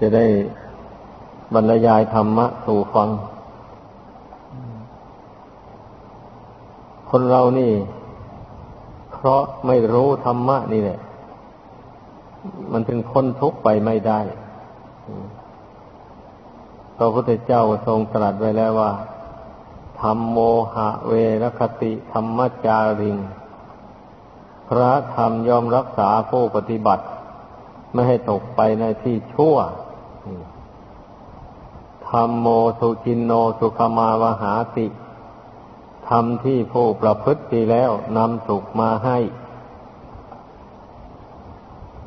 จะได้บรรยายธรรมะสู่ฟัง คนเรานี่ เพราะไม่รู้ธรรมะนี่แหละ มันถึงพ้นทุกข์ไปไม่ได้พระพุทธเจ้าทรงตรัสไว้แล้วว่าธรรมโมหะเวรคติธรรมจาริง พระธรรมยอมรักษาผู้ปฏิบัติ ไม่ให้ตกไปในที่ชั่ว ธรรมโมสุจินโนสุขมาวหาติธรรมที่ผู้ประพฤติดีแล้วนำสุขมาให้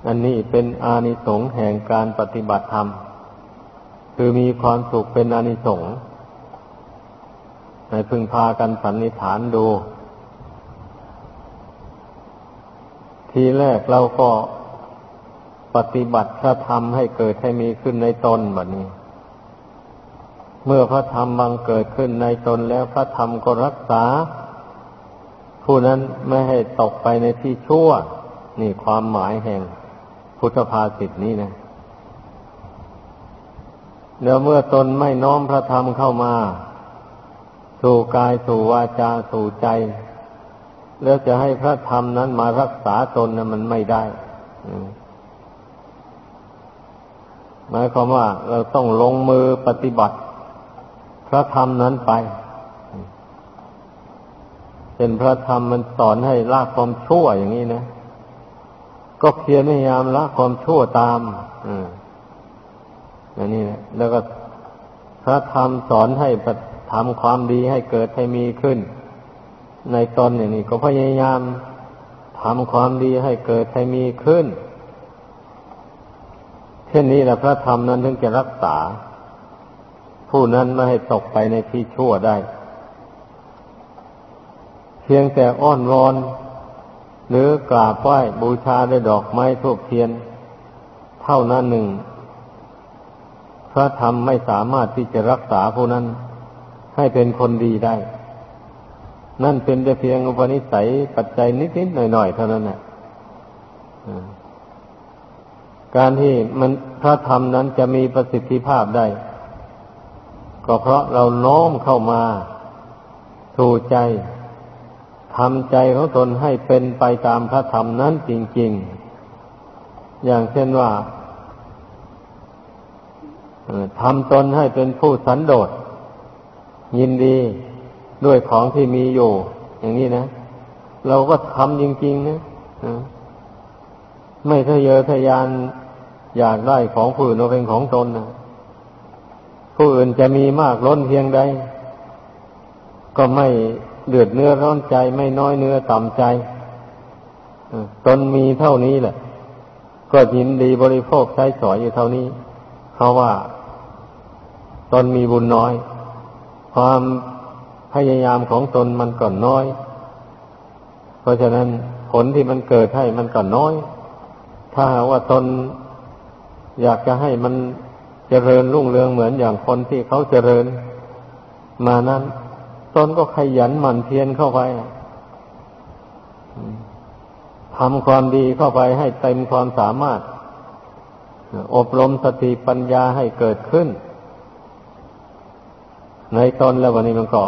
อันนี้เป็นอานิสงส์แห่งการปฏิบัติธรรม คือมีความสุขเป็นอานิสงส์ให้พึงพากันสันนิฐานดู ทีแรกเราก็ ปฏิบัติพระธรรมให้เกิดให้มีขึ้นในตนแบบนี้ เมื่อพระธรรมบังเกิดขึ้นในตนแล้วพระธรรมก็รักษา ผู้นั้นไม่ให้ตกไปในที่ชั่ว นี่ความหมายแห่งพุทธภาษิตนี้นะเดี๋ยวเมื่อตนไม่น้อมพระธรรมเข้ามา สู่กายสู่วาจาสู่ใจ แล้วจะให้พระธรรมนั้นมารักษาตนนะมันไม่ได้ หมายความว่าเราต้องลงมือปฏิบัติ พระธรรมนั้นไปเป็นพระธรรมมันสอนให้ละความชั่วอย่างนี้นะก็เพียรพยายามละความชั่วตามอันนี้นะแล้วก็พระธรรมสอนให้ทำความดีให้เกิดให้มีขึ้น ในตนอย่างนี้ก็พยายามทำความดีให้เกิดให้มีขึ้น เช่นนี้แหละพระธรรมนั้นถึงจะรักษา ผู้นั้นไม่ให้ตกไปในที่ชั่วได้ เพียงแต่อ้อนวอน หรือกราบไหว้บูชาด้วยดอกไม้ทูบเทียน เท่านั้นหนึ่ง พระธรรมไม่สามารถที่จะรักษาผู้นั้นให้เป็นคนดีได้ นั่นเป็นแต่เพียงอุปนิสัยปัจจัยนิดๆหน่อยๆเท่านั้นนะ การที่มันพระธรรมนั้นจะมีประสิทธิภาพได้ ก็เพราะเราโน้มเข้ามาถูใจทำใจของตนให้เป็นไปตามพระธรรมนั้นจริง ๆ อย่างเช่นว่าทำตนให้เป็นผู้สันโดษ ยินดีด้วยของที่มีอยู่ อย่างนี้นะ เราก็ทำจริง ๆ นะ ไม่ทะเยอทะยานอยากได้ของผู้อื่นเป็นของตนนะผู้อื่นจะมีมากล้นเพียงใด ก็ไม่เดือดเนื้อร้อนใจไม่น้อยเนื้อต่ำใจตนมีเท่านี้แหละ ก็ยินดีบริโภคใช้สอยอยู่เท่านี้ เพราะว่าตนมีบุญน้อย ความพยายามของตนมันก็น้อย เพราะฉะนั้นผลที่มันเกิดให้มันก็น้อย ถ้าหากว่าตนอยากจะให้มันเจริญรุ่งเรืองเหมือนอย่างคนที่เขาเจริญ มานั้น ตนก็ขยันหมั่นเพียรเข้าไปทำความดีเข้าไปให้เต็มความสามารถ อบรมสติปัญญาให้เกิดขึ้น ในตนแล้ววันนี้มันก็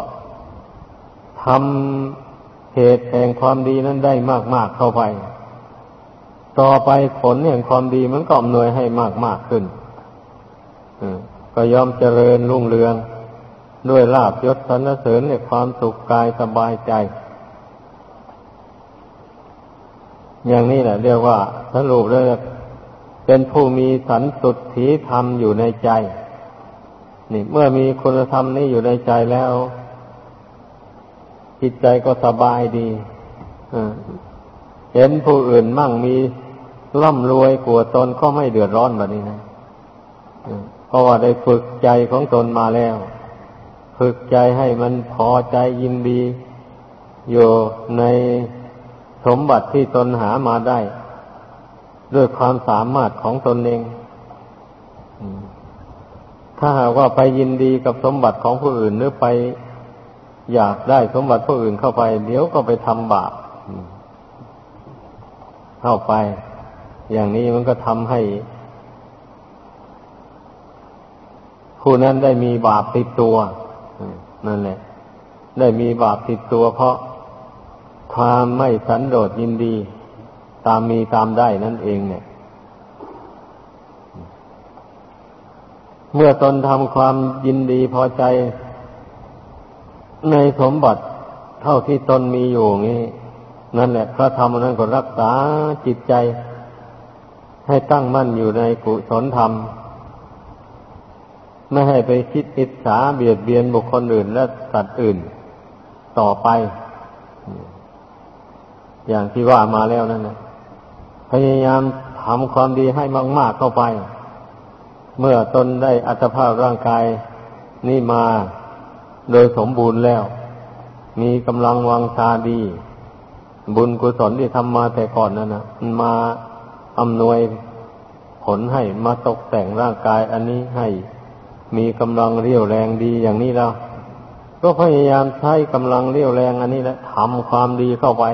ทำเหตุแห่งความดีนั้นได้มาก ๆ เข้าไป ต่อไปผลแห่งความดีมันก็อำนวยให้มากๆขึ้นก็ยอมเจริญรุ่งเรือง ด้วยลาบยศสรรเสริญในความสุขกายสบายใจ อย่างนี้แหละเรียกว่าสรุปเลยเป็นผู้มีสันสุดถีธรรมอยู่ในใจ นี่เมื่อมีคุณธรรมนี้อยู่ในใจแล้ว จิตใจก็สบายดีเห็นผู้อื่นมั่งมี ร่ำรวยกลัวตนก็ไม่เดือดร้อนแบบนี้นะเพราะว่าได้ฝึกใจของตนมาแล้ว ฝึกใจให้มันพอใจยินดี อยู่ในสมบัติที่ตนหามาได้ ด้วยความสามารถของตนเองถ้าหากว่าไปยินดีกับสมบัติของผู้อื่นหรือไปอยากได้สมบัติผู้อื่นเข้าไป เดี๋ยวก็ไปทำบาปเข้าไป อย่างนี้มันก็ทำให้ ผู้นั้นได้มีบาปติดตัวนั่นแหละ ได้มีบาปติดตัว เพราะความไม่สันโดษยินดี ตามมีตามได้นั่นเองเนี่ยเมื่อตนทำความยินดีพอใจ ในสมบัติเท่าที่ตนมีอยู่งี้ นั่นแหละพระธรรมนั้นก็รักษาจิตใจ ให้ตั้งมั่นอยู่ในกุศลธรรม ไม่ให้ไปคิดอิจฉาเบียดเบียนบุคคลอื่นและสัตว์อื่น ต่อไป อย่างที่ว่ามาแล้วนั่นนะพยายามทำความดีให้มาก ๆเข้าไป เมื่อตนได้อัตภาพร่างกายนี่มาโดยสมบูรณ์แล้ว มีกำลังวังชาดี บุญกุศลที่ทำมาแต่ก่อนนั่นนะมันมา อำนวยผลให้มาตกแต่งร่างกายอันนี้ให้มีกำลังเรี่ยวแรงดีอย่างนี้แล้ว ก็พยายามใช้กำลังเรี่ยวแรงอันนี้แหละทำความดีเข้าไป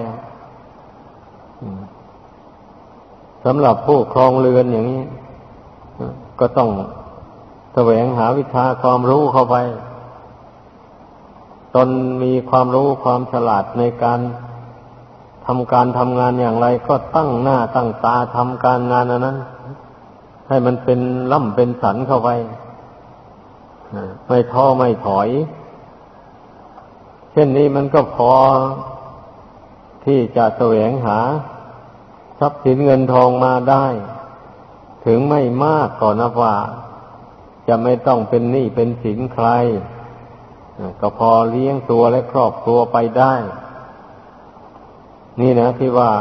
สำหรับผู้ครองเรือนอย่างนี้ ก็ต้องแสวงหาวิชาความรู้เข้าไป ตนมีความรู้ความฉลาดในการ ทำการทำงานอย่างไร ก็ตั้งหน้าตั้งตาทำการงานนนั้น ให้มันเป็นล่ำเป็นสันเข้าไปไม่ท้อไม่ถอย เช่นนี้มันก็พอที่จะแสวงหา ทรัพย์สินเงินทองมาได้ ถึงไม่มากก่อนนะว่า จะไม่ต้องเป็นหนี้เป็นสินใคร ก็พอเลี้ยงตัวและครอบครัวไปได้ นี่นะที่ว่า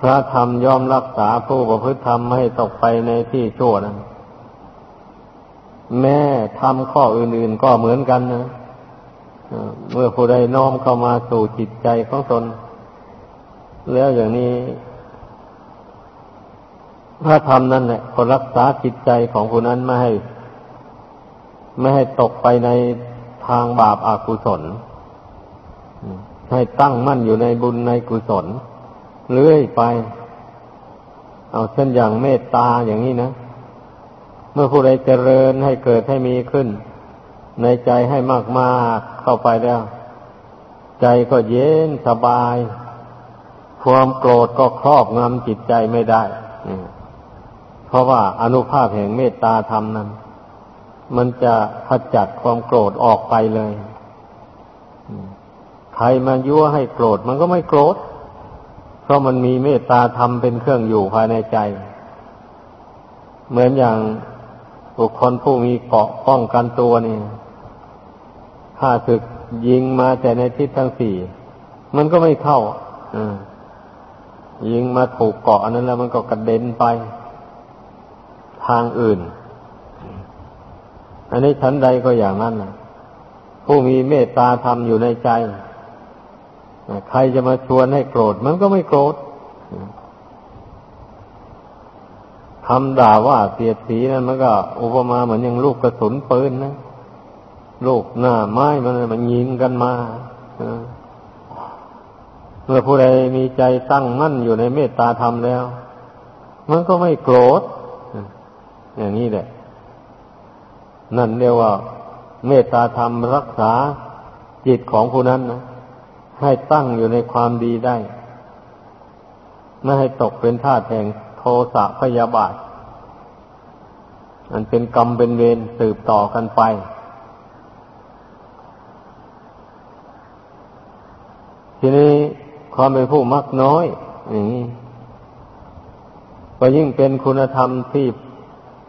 พระธรรมย่อมรักษาผู้ประพฤติธรรมไม่ให้ตกไปในที่ชั่วนั้นแม่ทำข้ออื่นๆก็เหมือนกันนะเมื่อผู้ใดน้อมเข้ามาสู่จิตใจของตน แล้วอย่างนี้ พระธรรมนั่นแหละคนรักษาจิตใจของผู้นั้นไม่ให้ ไม่ให้ตกไปในทางบาปอากุศล ให้ตั้งมั่นอยู่ในบุญในกุศลเรื่อยไป เอาเช่นอย่างเมตตาอย่างนี้นะ เมื่อผู้ใดเจริญให้เกิดให้มีขึ้น ในใจให้มากมากเข้าไปแล้ว ใจก็เย็นสบาย ความโกรธก็ครอบงำจิตใจไม่ได้ เพราะว่าอนุภาพแห่งเมตตาธรรมนั้น มันจะขจัดความโกรธออกไปเลย ใครมายั่วให้โกรธมันก็ไม่โกรธ เพราะมันมีเมตตาธรรมเป็นเครื่องอยู่ภายในใจ เหมือนอย่างบุคคลผู้มีเกาะป้องกันตัวนี่ถ้าศึกยิงมาแต่ในทิศทั้งสี่ มันก็ไม่เข้ายิงมาถูกเกาะนั้นแล้วมันก็กระเด็นไป ทางอื่น อันนี้ชั้นใดก็อย่างนั้นนะผู้มีเมตตาธรรมอยู่ในใจ ใครจะมาชวนให้โกรธมันก็ไม่โกรธคำด่าว่าเสียดสีนั้นมันก็ อุปมาเหมือนอย่างลูกกระสุนปืนนะลูกหน้าไม้มันมันยิงกันมาเมื่อผู้ใดมีใจตั้งมั่นอยู่ในเมตตาธรรมแล้ว มันก็ไม่โกรธอย่างนี้แหละ นั่นเรียกว่า เมตตาธรรมรักษาจิตของผู้นั้นนะ ให้ตั้งอยู่ในความดีได้ ไม่ให้ตกเป็นท่าแห่งโทสะพยาบาทมันเป็นกรรมเป็นเวรสืบต่อกันไป ทีนี้ความเป็นผู้มักน้อยอย่างนี้ก็ยิ่งเป็นคุณธรรมที่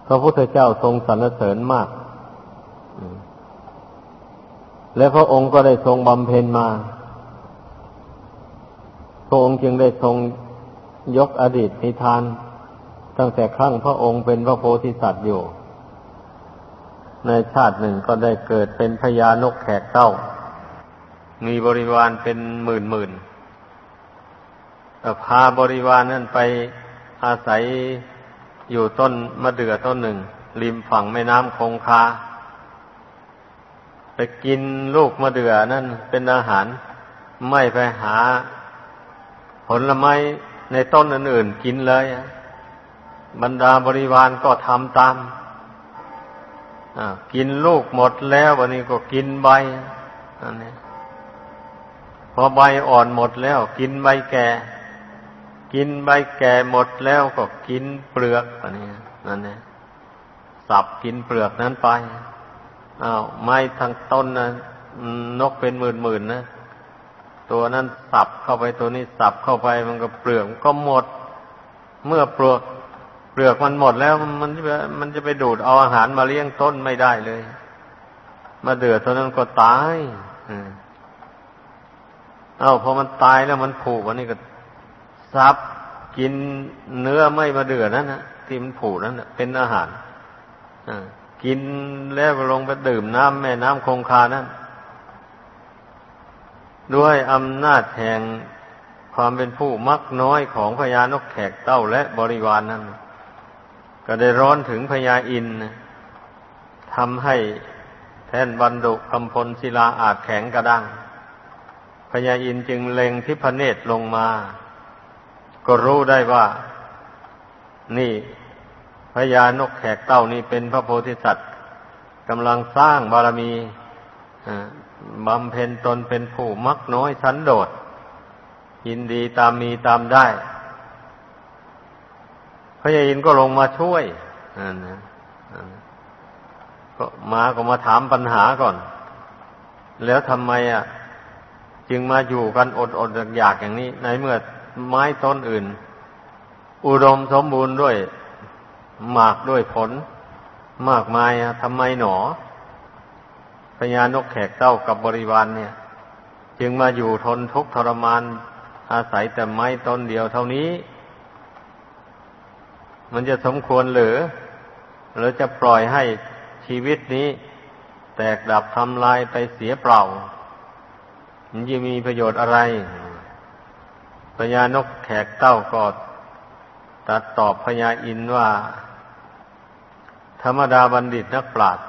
พระพุทธเจ้าทรงสรรเสริญมาก และพระองค์ก็ได้ทรงบำเพ็ญมา พระองค์จึงได้ทรงยกอดีตนิทาน ตั้งแต่ครั้งพระองค์เป็นพระโพธิสัตว์อยู่ ในชาติหนึ่งก็ได้เกิดเป็นพญานกแขกเต้า มีบริวารเป็นหมื่นหมื่นพาบริวารนั่นไปอาศัยอยู่ต้นมะเดื่อต้นหนึ่ง ริมฝั่งแม่น้ำคงคาไปกินลูกมะเดื่อนั่นเป็นอาหารไม่ไปหา ผลไม้ในต้นอื่นๆกินเลยบรรดาบริวารก็ทำตามกินลูกหมดแล้ววันนี้ก็กินใบอันนี้พอใบอ่อนหมดแล้ว กินใบแก่ กินใบแก่หมดแล้วก็กินเปลือกอันนี้นั่นเนี่ยสับกินเปลือกนั้นไปอ้าวไม้ทางต้นนะนกเป็นหมื่นหมื่นนะ ตัวนั้นสับเข้าไปตัวนี้สับเข้าไปมันก็เปลือกก็หมด เมื่อเปลือกเปลือกมันหมดแล้ว มันจะมันจะไปดูดเอาอาหารมาเลี้ยงต้นไม่ได้เลย มาเดือดตัวนั้นก็ตายเอาพอมันตายแล้วมันผูกวันนี้ก็ซับกินเนื้อไม่มาเดือดนั่นนะที่มันผูกนั่นนะเป็นอาหารกินแล้วก็ลงไปดื่มน้ำแม่น้ำคงคานั่น ด้วยอำนาจแห่งความเป็นผู้มักน้อยของพญานกแขกเต้าและบริวารนนั้น ก็ได้ร้อนถึงพญาอินทำให้แท่นบรรดุคำพลศิลาอาจแข็งกระด้างพญาอินจึงเล็งทิพเนตรลงมา ก็รู้ได้ว่า นี่พญานกแขกเต้านี่เป็นพระโพธิสัตว์กำลังสร้างบารมี บำเพ็ญตนเป็นผู้มักน้อยสันโดษยินดีตามมีตามได้ พระยายินก็ลงมาช่วยนะก็มาก็มาถามปัญหาก่อน แล้วทำไมอะ จึงมาอยู่กันอดอดอยากอย่างนี้ ในเมื่อไม้ต้นอื่น อุดมสมบูรณ์ด้วยหมากด้วยผล มากมายอะทำไมหนอ พญานกแขกเต้ากับบริวารเนี่ย จึงมาอยู่ทนทุกข์ทรมานอาศัยแต่ไม้ต้นเดียวเท่านี้ มันจะสมควรหรือหรือจะปล่อยให้ชีวิตนี้ แตกดับทำลายไปเสียเปล่า มันจะมีประโยชน์อะไรพญานกแขกเต้าก็ตัดตอบพญาอินว่า ธรรมดาบัณฑิตนักปราชญ์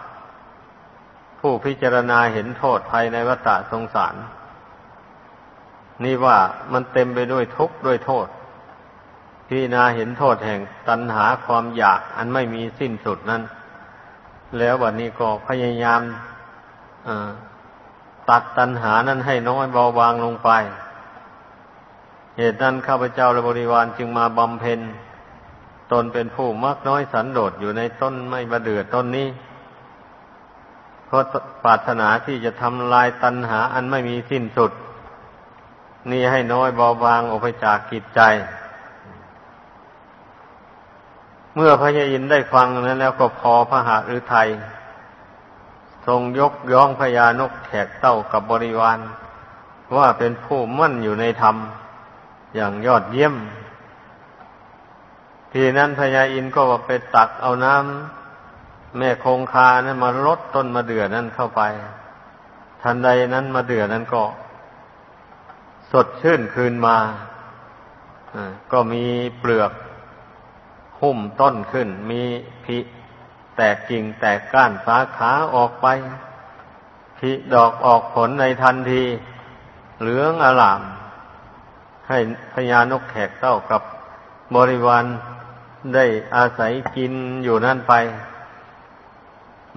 ผู้พิจารณาเห็นโทษภายในวัฏสงสาร นี่ว่ามันเต็มไปด้วยทุกข์ด้วยโทษพิจารณาเห็นโทษแห่งตัณหาความอยากอันไม่มีสิ้นสุดนั้น แล้ววันนี้ก็พยายามตัดตัณหานั้นให้น้อยเบาบางลงไป เหตุนั้นข้าพเจ้าและบริวารจึงมาบำเพ็ญตนเป็นผู้มักน้อยสันโดษอยู่ในต้นไม่บะเดือต้นนี้ เพราะปรารถนาที่จะทำลายตัณหาอันไม่มีสิ้นสุด นี่ให้น้อยเบาบางออกไปจากกิจใจ เมื่อพระยาอินได้ฟังนั้นแล้วก็พอพระหฤทัยทรงยกย่องพญานกแขกเต้ากับบริวาร ว่าเป็นผู้มั่นอยู่ในธรรม อย่างยอดเยี่ยม ทีนั้นพญาอินก็ไปตักเอาน้ำ แม่คงคานั้นมาลดต้นมะเดื่อนั้นเข้าไป ทันใดนั้นมะเดื่อนั้นก็ สดชื่นคืนมาก็มีเปลือกหุ้มต้นขึ้น มีพิแตกกิ่งแตกก้านสาขาออกไปพิดอกออกผลในทันที เหลืองอลาม ให้พญานกแขกเต้ากับบริวารได้อาศัยกินอยู่นั่นไป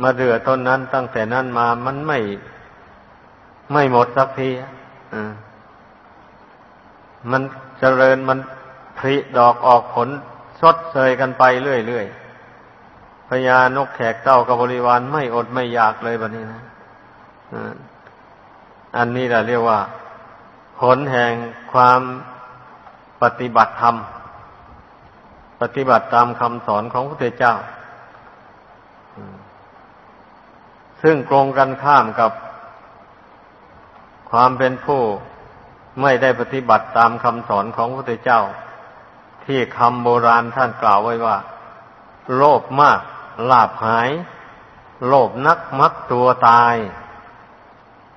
มาเดือต้นนั้นตั้งแต่นั้นมามันไม่ไม่หมดสักทีมันเจริญมันผลิดอกออกผลสดเสยกันไปเรื่อยๆพญานกแขกเต้ากับบริวารไม่อดไม่อยากเลยแบบนี้นะอันนี้แหละเรียกว่า ผลแห่งความปฏิบัติธรรม ปฏิบัติตามคำสอนของพระพุทธเจ้า ซึ่งตรงกันข้ามกับความเป็นผู้ไม่ได้ปฏิบัติตามคำสอนของพระพุทธเจ้า ที่คำโบราณท่านกล่าวไว้ว่า โลภมากลาบหาย โลภนักมักตัวตาย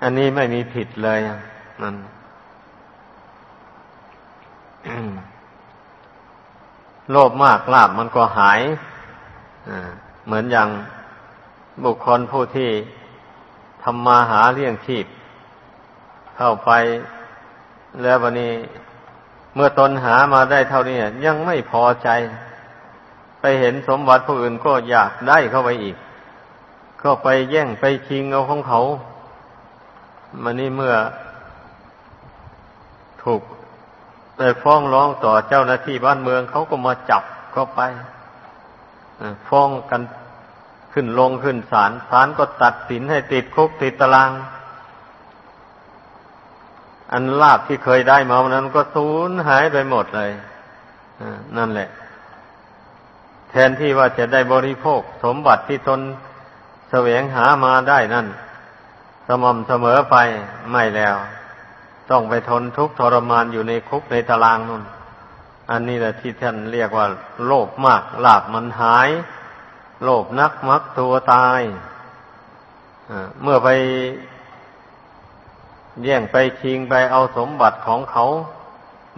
อันนี้ไม่มีผิดเลยนั่นโลภมากลาบมันก็หายเหมือนอย่าง บุคคลผู้ที่ทำมาหาเลี้ยงชีพ เข้าไปแล้ววันนี้เมื่อตนหามาได้เท่านี้ยังไม่พอใจ ไปเห็นสมบัติผู้อื่นก็อยากได้เข้าไปอีก ก็ไปแย่งไปชิงเอาของเขามันนี่เมื่อ ถูกไปฟ้องร้องต่อเจ้าหน้าที่บ้านเมืองเขาก็มาจับก็ไปฟ้องกัน ขึ้นลงขึ้นศาลศาลก็ตัดสินให้ติดคุกติดตาราง อันลาบที่เคยได้มาวันนั้นก็สูญหายไปหมดเลยนั่นแหละ แทนที่ว่าจะได้บริโภค สมบัติที่ตนแสวงหามาได้นั่นสม่ำเสมอไปไม่แล้ว ต้องไปทนทุกข์ทรมานอยู่ในคุกในตารางนั่นอันนี้แหละที่ท่านเรียกว่า โลภมากลาบมันหาย โลภนักมักตัวตายเมื่อไปแย่งไปชิงไปเอาสมบัติของเขา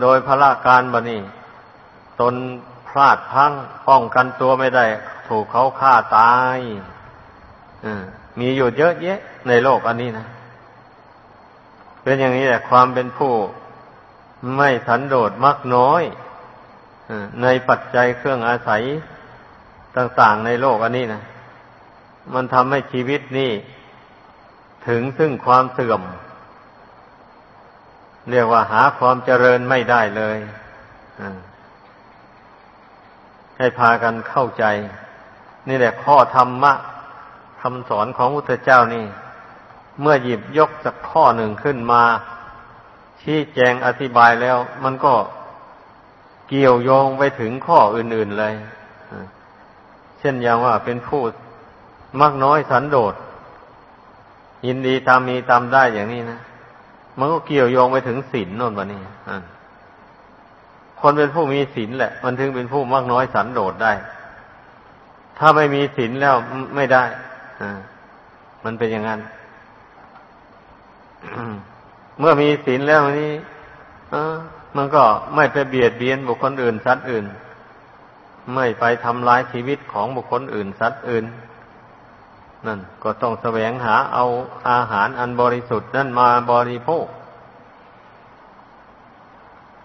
โดยพระการบนีตนพลาดพังป้องกันตัวไม่ได้ ถูกเขาฆ่าตายมีอยู่เยอะแยะ ในโลกอันนี้นะ เป็นอย่างนี้แหละความเป็นผู้ ไม่สันโดษมักน้อยในปัจจัยเครื่องอาศัย ต่างๆในโลกอันนี้นะมันทำให้ชีวิตนี่ถึงซึ่งความเสื่อม เรียกว่าหาความเจริญไม่ได้เลยให้พากันเข้าใจ นี่แหละข้อธรรมะคำสอนของพุทธเจ้านี่ เมื่อหยิบยกสักข้อหนึ่งขึ้นมา ชี้แจงอธิบายแล้ว มันก็เกี่ยวโยงไปถึงข้ออื่นๆเลย ช่นอย่างว่าเป็นผู้มักน้อยสันโดษยินดีตามมีตามได้อย่างนี้นะมันก็เกี่ยวโยงไปถึงศีลนนท์วันนี้คนเป็นผู้มีศีลแหละ มันถึงเป็นผู้มักน้อยสันโดษได้ ถ้าไม่มีศีลแล้วไม่ได้มันเป็นอย่างนั้นเมื่อมีศีลแล้วนี้มันก็ไม่ไปเบียดเบียนบุคคลอื่นสัตว์อื่น ไม่ไปทำลายชีวิตของบุคคลอื่นสัตว์อื่น นั่นก็ต้องแสวงหาเอาอาหารอันบริสุทธิ์นั่นมาบริโภค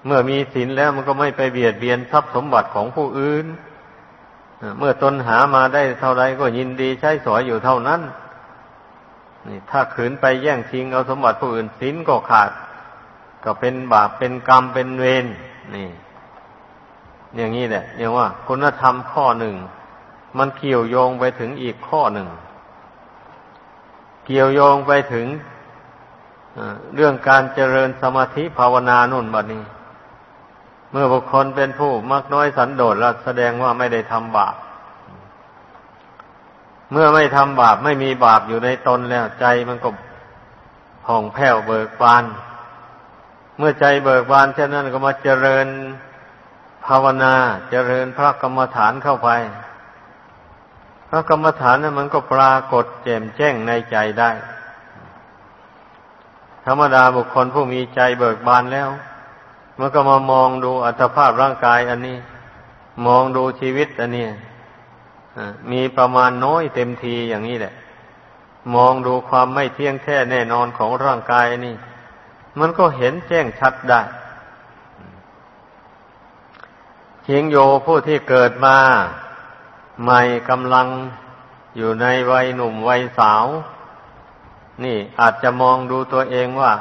เมื่อมีศีลแล้วมันก็ไม่ไปเบียดเบียนทรัพย์สมบัติของผู้อื่น เมื่อตนหามาได้เท่าไรก็ยินดีใช้สอยอยู่เท่านั้น นี่ ถ้าขืนไปแย่งชิงเอาสมบัติผู้อื่นศีลก็ขาด ก็เป็นบาปเป็นกรรมเป็นเวรนี่ อย่างนี้แหละเรียกว่า คุณธรรมข้อหนึ่ง มันเกี่ยวโยงไปถึงอีกข้อหนึ่ง เกี่ยวโยงไปถึงเรื่องการเจริญสมาธิภาวนานุ่นบัดนี้ เมื่อบุคคลเป็นผู้มักน้อยสันโดษแล้วแสดงว่าไม่ได้ทำบาปเมื่อไม่ทำบาปไม่มีบาปอยู่ในตนแล้วใจมันก็ผ่องแผ้วเบิกบาน เมื่อใจเบิกบานเช่นนั้นก็มาเจริญ ภาวนาเจริญพระกรรมฐานเข้าไป พระกรรมฐานนั้นมันก็ปรากฏแจ่มแจ้งในใจได้ ธรรมดาบุคคลผู้มีใจเบิกบานแล้ว มันก็มามองดูอัตภาพร่างกายอันนี้ มองดูชีวิตอันนี้มีประมาณน้อยเต็มทีอย่างนี้แหละ มองดูความไม่เที่ยงแท้แน่นอนของร่างกายนนี้มันก็เห็นแจ้งชัดได้ เชียงโยผู้ที่เกิดมา ใหม่กำลังอยู่ในวัยหนุ่มวัยสาว นี่อาจจะมองดูตัวเองว่า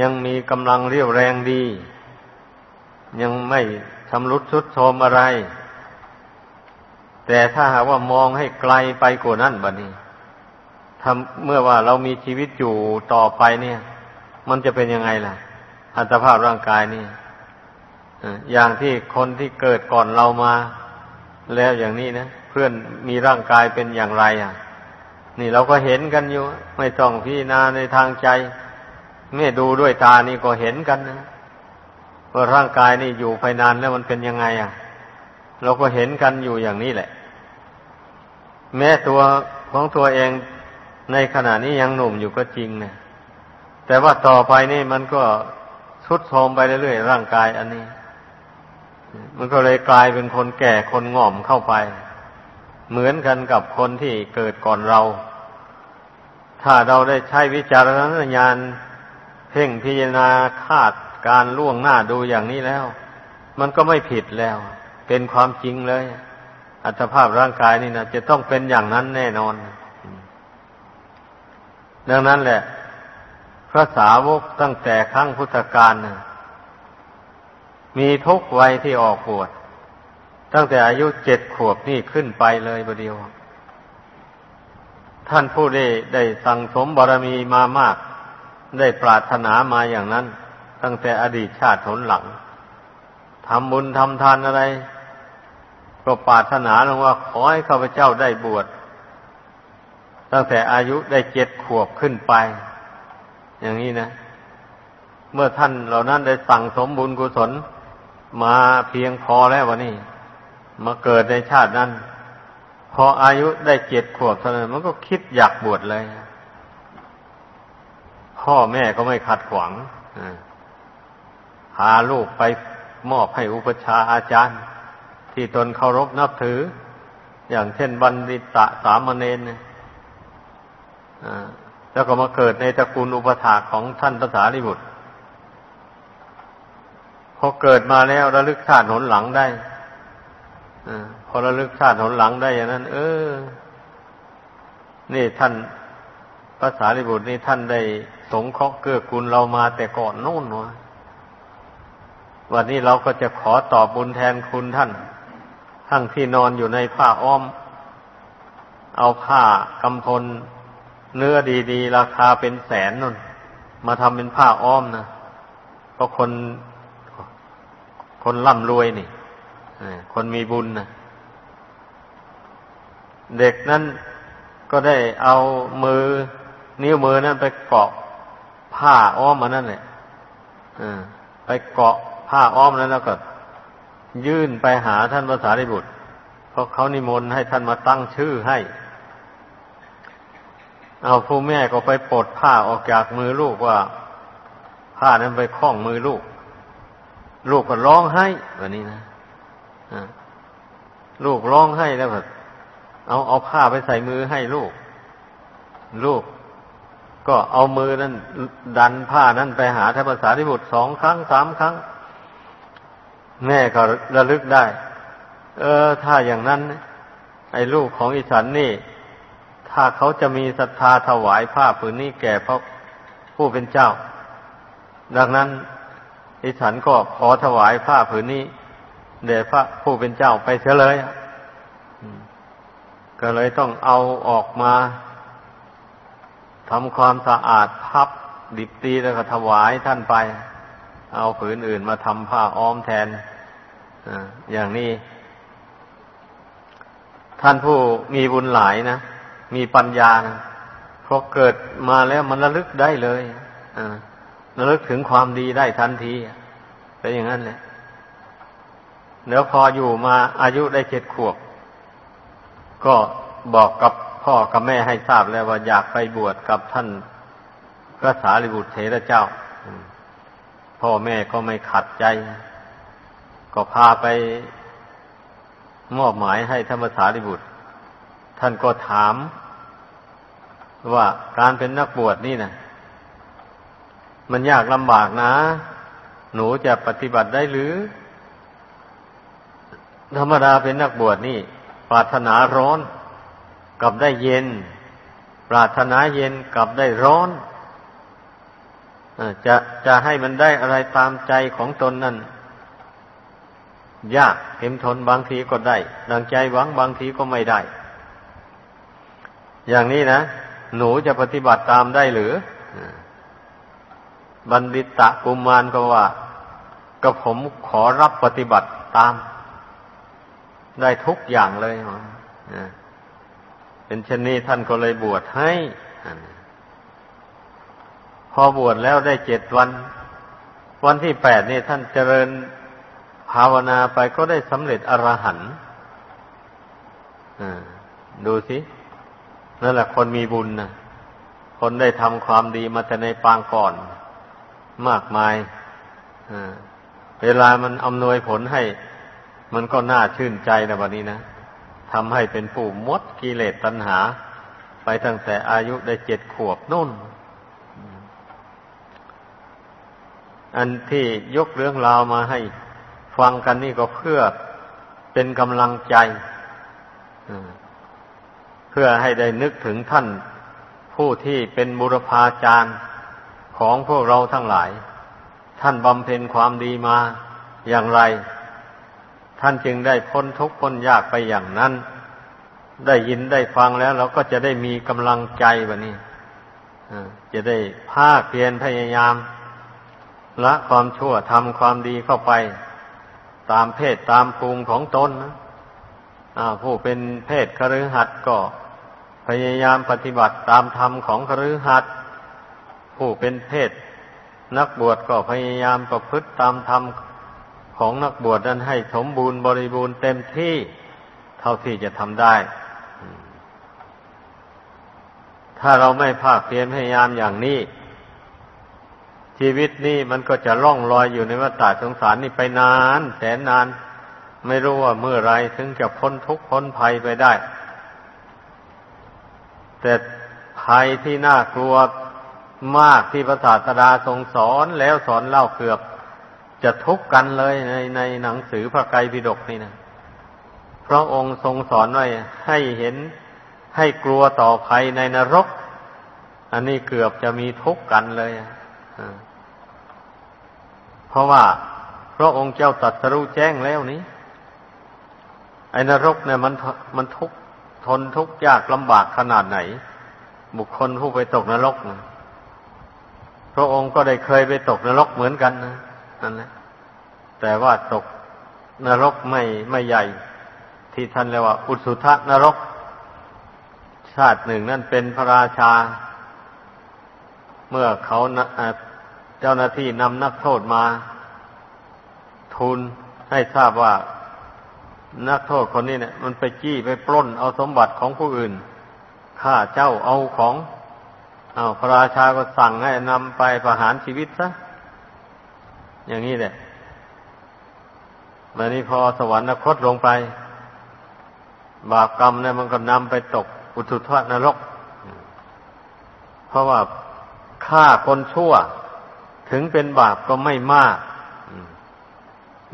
ยังมีกำลังเรียวแรงดี ยังไม่ชำรุดชุดโทมอะไร แต่ถ้าหากว่ามองให้ไกลไปกว่านั้นบัดนี้ทำเมื่อว่าเรามีชีวิตอยู่ต่อไปเนี่ย มันจะเป็นยังไงล่ะอัตภาพร่างกายนี่ อย่างที่คนที่เกิดก่อนเรามา แล้วอย่างนี้นะเพื่อนมีร่างกายเป็นอย่างไรอะ นี่เราก็เห็นกันอยู่ ไม่ต้องพิจารณาในทางใจไม่ดูด้วยตานี่ก็เห็นกันนะว่าร่างกายนี่อยู่ไปนานแล้วมันเป็นยังไง อะ เราก็เห็นกันอยู่อย่างนี้แหละ แม้ตัวของตัวเองในขณะนี้ยังหนุ่มอยู่ก็จริงนะแต่ว่าต่อไปนี่มันก็ทุดโทรมไปเรื่อยๆร่างกายอันนี้ มันก็เลยกลายเป็นคนแก่คนง่อมเข้าไป เหมือนกันกับคนที่เกิดก่อนเรา ถ้าเราได้ใช้วิจารณญาณเพ่งพิจารณาคาดการล่วงหน้าดูอย่างนี้แล้ว มันก็ไม่ผิดแล้ว เป็นความจริงเลย อัตภาพร่างกายนี่นะจะต้องเป็นอย่างนั้นแน่นอน ดังนั้นแหละ พระสาวกตั้งแต่ครั้งพุทธกาลนะ มีทุกวัยที่ออกบวชตั้งแต่อายุเจ็ดขวบนี่ขึ้นไปเลยประเดียว ท่านผู้ได้ได้สั่งสมบารมีมามาก ได้ปรารถนามาอย่างนั้น ตั้งแต่อดีตชาติผลหลังทำบุญทำทานอะไร ก็ปรารถนาลงว่าขอให้ข้าพเจ้าได้บวชตั้งแต่อายุได้เจ็ดขวบขึ้นไป อย่างนี้นะ เมื่อท่านเหล่านั้นได้สั่งสมบุญกุศล มาเพียงพอแล้ววะนี่มาเกิดในชาตินั้น พออายุได้เจ็ดขวบเท่านั้นมันก็คิดอยากบวชเลย พ่อแม่ก็ไม่ขัดขวางพาลูกไปมอบให้อุปชาอาจารย์ ที่ตนเคารพนับถือ อย่างเช่นบัณฑิตะสามเณรเนี่ยแล้วก็มาเกิดในตระกูลอุปถาของท่านภาษาลิบุตร อเกิดมาแล้วระลึกชาติหนหลังได้อพอระลึกชาติหนหลังได้อย่างนั้น เออ นี่ท่านภาษาลิบุตรนี่ท่านได้สงเคราะห์เกื้อกูลเรามาแต่ก่อนโน่นวะวันนี้เราก็จะขอตอบบุญแทนคุณท่าน ทั้งที่นอนอยู่ในผ้าอ้อม เอาผ้ากำพลเนื้อดี ๆ ราคาเป็นแสนนุ่น มาทำเป็นผ้าอ้อมนะก็คน คนร่ำรวยนี่คนมีบุญนะเด็กนั้นก็ได้เอามือ นิ้วมือนั้นไปเกาะผ้าอ้อมมานั่นแหละไปเกาะผ้าอ้อมนั้นแล้วก็ ยื่นไปหาท่านภาษาริบุตร เพราะเขานิมนต์ให้ท่านมาตั้งชื่อให้ เอาผู้แม่ก็ไปปลดผ้าออกจากมือลูกว่า ผ้านั้นไปคล้องมือลูก ลูกก็ร้องไห้แบบนี้นะลูกร้องไห้แล้วแบบเอาเอาผ้าไปใส่มือให้ลูก ลูก ก็เอามือนั้น ดันผ้านั้นไปหาท่าภาษาที่บุตรสองครั้งสามครั้ง แม่ก็ระลึกได้ เออ ถ้าอย่างนั้น ไอ้ลูกของอิสันนี่ ถ้าเขาจะมีศรัทธาถวายผ้าผืนนี้แก่พระผู้เป็นเจ้า ดังนั้น อิฉันก็ขอถวายผ้าผืนนี้แด่พระผู้เป็นเจ้าไปเสียเลยก็เลยต้องเอาออกมาทำความสะอาดพับดิบตีแล้วก็ถวายท่านไป เอาผืนอื่นมาทำผ้าอ้อมแทนอย่างนี้ ท่านผู้มีบุญหลายนะ มีปัญญานะพอเกิดมาแล้วมันระลึกได้เลย ระลึกถึงความดีได้ทันทีเป็นอย่างนั้นแหละแล้วพออยู่มาอายุได้เจ็ดขวบ ก็บอกกับพ่อกับแม่ให้ทราบแล้วว่าอยากไปบวชกับท่านพระสารีบุตรเถระเจ้า พ่อแม่ก็ไม่ขัดใจ ก็พาไปมอบหมายให้ธรรมสารีบุตร ท่านก็ถามว่าการเป็นนักบวชนี่นะ มันยากลำบากนะ หนูจะปฏิบัติได้หรือ ธรรมดาเป็นนักบวชนี่ ปรารถนาร้อนกลับได้เย็น ปรารถนาเย็นกลับได้ร้อนจะจะให้มันได้อะไรตามใจของตนนั่นยากเข็มทนบางทีก็ได้ ดังใจหวังบางทีก็ไม่ได้ อย่างนี้นะ หนูจะปฏิบัติตามได้หรือ บัณฑิตะกุมารก็ว่าก็ผมขอรับปฏิบัติตาม ได้ทุกอย่างเลยเป็นเช่นนี้ท่านก็เลยบวชให้พอบวชแล้วได้เจ็ดวัน วันที่แปดนี่ท่านเจริญภาวนาไปก็ได้สำเร็จอรหันต์ดูสิ นั่นแหละคนมีบุญนะคนได้ทำความดีมาแต่ในปางก่อน มากมายเวลามันอำนวยผลให้ มันก็น่าชื่นใจนะวันนี้นะทำให้เป็นผู้มดกิเลสตัณหา ไปตั้งแต่อายุได้เจ็ดขวบนุ่น อันที่ยกเรื่องราวมาให้ฟังกันนี่ก็เพื่อเป็นกำลังใจเพื่อให้ได้นึกถึงท่านผู้ที่เป็นบุรพาจารย์ ของพวกเราทั้งหลาย ท่านบำเพ็ญความดีมาอย่างไร ท่านจึงได้พ้นทุกข์พ้นยากไปอย่างนั้น ได้ยินได้ฟังแล้วเราก็จะได้มีกำลังใจแบบนี้จะได้ภาคเพียรพยายามละความชั่วทำความดีเข้าไป ตามเพศตามภูมิของตนนะผู้เป็นเพศคฤหัสถ์ก็พยายามปฏิบัติตามธรรมของคฤหัสถ์ ผู้เป็นเพศ นักบวชก็พยายามประพฤติตามธรรมของนักบวชนั้นให้สมบูรณ์บริบูรณ์เต็มที่เท่าที่จะทำได้ ถ้าเราไม่ภาคเพียรพยายามอย่างนี้ ชีวิตนี้มันก็จะล่องลอยอยู่ในวัฏสงสารนี่ไปนาน แสนนาน ไม่รู้ว่าเมื่อไรถึงจะพ้นทุกข์พ้นภัยไปได้ แต่ภัยที่น่ากลัว มากที่พระศาสดาทรงสอนแล้วสอนเล่าเกือบ จะทุกกันเลยในในหนังสือพระไกรปิฎกนี่นะพระองค์ทรงสอนไว้ให้เห็นให้กลัวต่อภัยในนรก อันนี้เกือบจะมีทุกกันเลยเพราะว่าพระองค์เจ้าตรัสรู้แจ้งแล้วนี้ ไอ้นรกเนี่ยมันมันทุกทนทุกยากลำบากขนาดไหน บุคคลผู้ไปตกนรกนะ พระองค์ก็ได้เคยไปตกนรกเหมือนกันนะนั่นแหละแต่ว่าตกนรกไม่ไม่ใหญ่ ที่ท่านเรียกว่า อุสุทนรก ชาติหนึ่งนั่นเป็นพระราชา เมื่อเขาเจ้าหน้าที่นำนักโทษมา ทูลให้ทราบว่านักโทษคนนี้เนี่ย มันไปจี้ไปปล้นเอาสมบัติของผู้อื่นข้าเจ้าเอาของ อาพระราชาก็สั่งให้นำไปประหารชีวิตซะ อย่างนี้แหละวันนี้พอสวรรคตลงไป บาปกรรมเนี่ยมันก็นำไปตกอุทุทวนรก เพราะว่าฆ่าคนชั่ว ถึงเป็นบาปก็ไม่มาก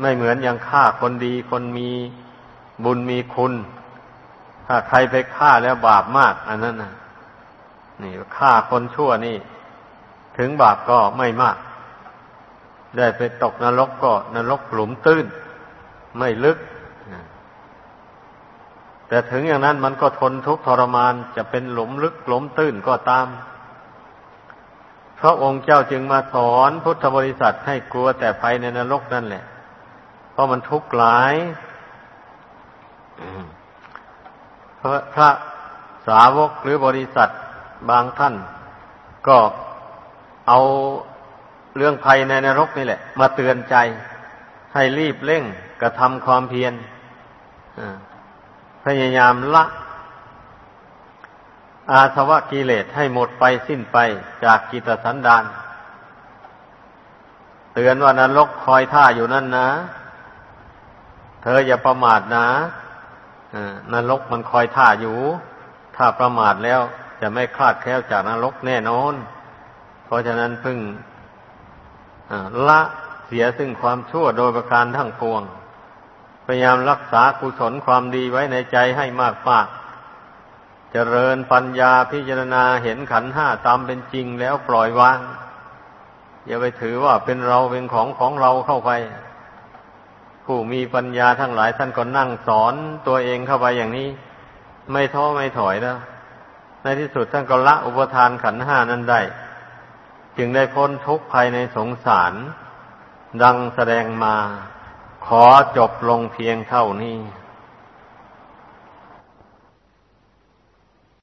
ไม่เหมือนอย่างฆ่าคนดี คนมีบุญมีคุณ ถ้าใครไปฆ่าแล้วบาปมาก อันนั้นนะ นี่ฆ่าคนชั่วนี่ ถึงบาปก็ไม่มาก ได้ไปตกนรกก็นรกหลุมตื้น ไม่ลึก แต่ถึงอย่างนั้นมันก็ทนทุกข์ทรมานจะเป็นหลุมลึกหลุมตื้นก็ตามพระองค์เจ้าจึงมาสอนพุทธบริษัทให้กลัวแต่ภัยในนรกนั่นแหละ เพราะมันทุกข์หลายพระพระสาวกหรือบริษัท บางท่านก็เอาเรื่องภัยในนรกนี่แหละ มาเตือนใจ ให้รีบเร่งกระทำความเพียรพยายามละ อาสวะกิเลสให้หมดไปสิ้นไปจากกิตสันดานเตือนว่านรกคอยท่าอยู่นั่นนะ เธออย่าประมาทนะนรกมันคอยท่าอยู่ ถ้าประมาทแล้ว จะไม่คลาดแคล้วจากนรกแน่นอน เพราะฉะนั้นพึ่งละเสียซึ่งความชั่วโดยประการทั้งปวง พยายามรักษากุศลความดีไว้ในใจให้มากมากเจริญปัญญาพิจารณาเห็นขันห้าตามเป็นจริงแล้วปล่อยวาง อย่าไปถือว่าเป็นเราเป็นของของเราเข้าไป ผู้มีปัญญาทั้งหลายท่านก็นั่งสอนตัวเองเข้าไปอย่างนี้ ไม่ท้อไม่ถอยแล้ว ในที่สุดท่านก็ละอุปทานขันห้านั้นได้ จึงได้พ้นทุกข์ภายในสงสาร ดังแสดงมา ขอจบลงเพียงเท่านี้